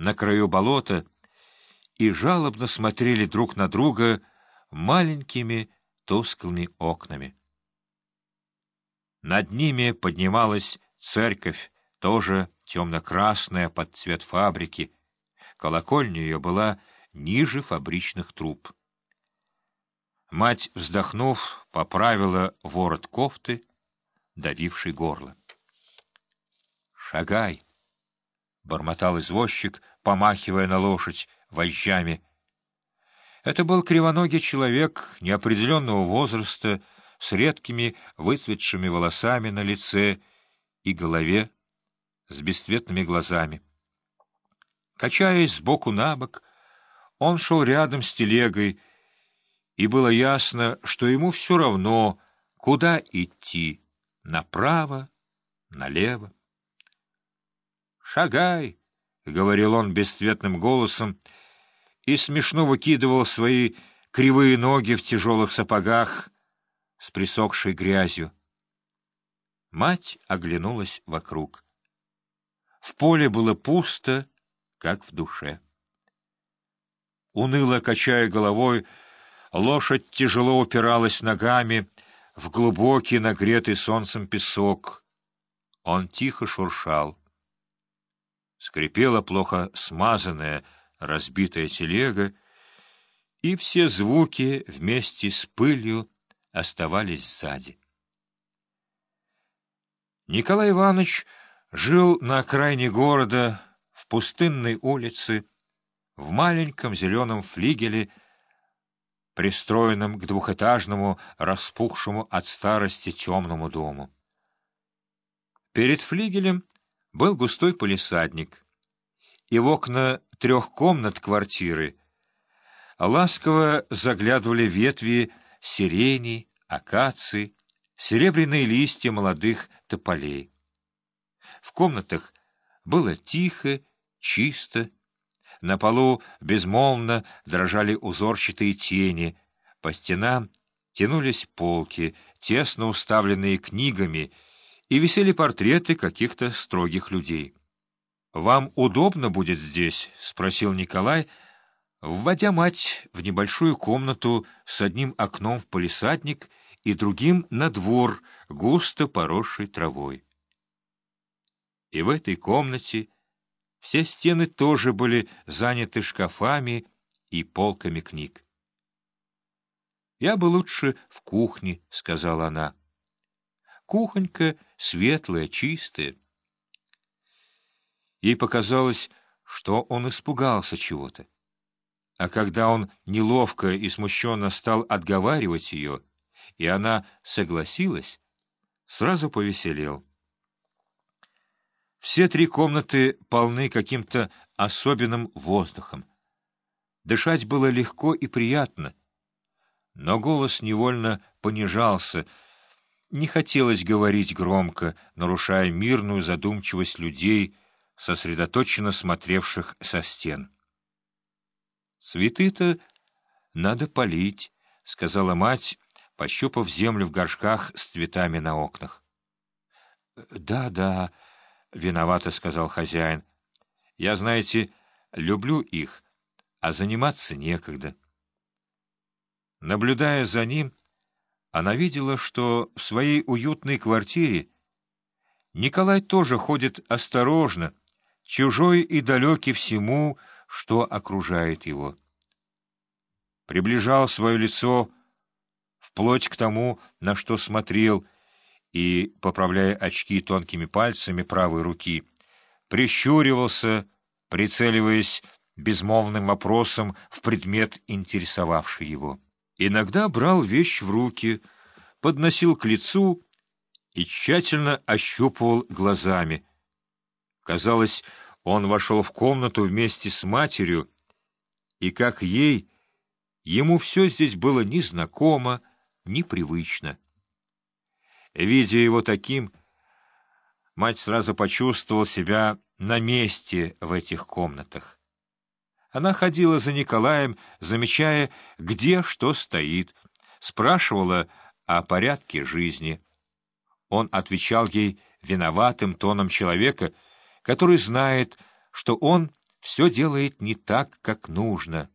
на краю болота и жалобно смотрели друг на друга маленькими тусклыми окнами. Над ними поднималась церковь, тоже темно-красная под цвет фабрики. Колокольня ее была ниже фабричных труб. Мать, вздохнув, поправила ворот кофты, давивший горло. «Шагай!» — бормотал извозчик, помахивая на лошадь вожжами. Это был кривоногий человек неопределенного возраста, с редкими выцветшими волосами на лице и голове, с бесцветными глазами. Качаясь сбоку на бок, он шел рядом с телегой, и было ясно, что ему все равно, куда идти — направо, налево. «Шагай!» — говорил он бесцветным голосом и смешно выкидывал свои кривые ноги в тяжелых сапогах с присохшей грязью. Мать оглянулась вокруг. В поле было пусто, как в душе. Уныло качая головой, лошадь тяжело упиралась ногами в глубокий нагретый солнцем песок. Он тихо шуршал. Скрипела плохо смазанная, разбитая телега, и все звуки вместе с пылью оставались сзади. Николай Иванович жил на окраине города, в пустынной улице, в маленьком зеленом флигеле, пристроенном к двухэтажному, распухшему от старости темному дому. Перед флигелем был густой полисадник, и в окна трех комнат квартиры ласково заглядывали ветви сирени, акации, серебряные листья молодых тополей. В комнатах было тихо, чисто, на полу безмолвно дрожали узорчатые тени, по стенам тянулись полки, тесно уставленные книгами, и висели портреты каких-то строгих людей. — Вам удобно будет здесь? — спросил Николай, вводя мать в небольшую комнату с одним окном в полисадник и другим на двор, густо поросший травой. И в этой комнате все стены тоже были заняты шкафами и полками книг. «Я бы лучше в кухне», — сказала она. «Кухонька светлая, чистая». Ей показалось, что он испугался чего-то. А когда он неловко и смущенно стал отговаривать ее, и она согласилась, сразу повеселел. Все три комнаты полны каким-то особенным воздухом. Дышать было легко и приятно, но голос невольно понижался, не хотелось говорить громко, нарушая мирную задумчивость людей, сосредоточенно смотревших со стен. «Цветы-то надо полить», — сказала мать, пощупав землю в горшках с цветами на окнах. «Да, да», — виновато сказал хозяин. — Я, знаете, люблю их, а заниматься некогда. Наблюдая за ним, она видела, что в своей уютной квартире Николай тоже ходит осторожно, чужой и далекий всему, что окружает его. Приближал свое лицо вплоть к тому, на что смотрел — и, поправляя очки тонкими пальцами правой руки, прищуривался, прицеливаясь безмолвным вопросом в предмет, интересовавший его. Иногда брал вещь в руки, подносил к лицу и тщательно ощупывал глазами. Казалось, он вошел в комнату вместе с матерью, и, как ей, ему все здесь было незнакомо, непривычно. Видя его таким, мать сразу почувствовала себя на месте в этих комнатах. Она ходила за Николаем, замечая, где что стоит, спрашивала о порядке жизни. Он отвечал ей виноватым тоном человека, который знает, что он все делает не так, как нужно.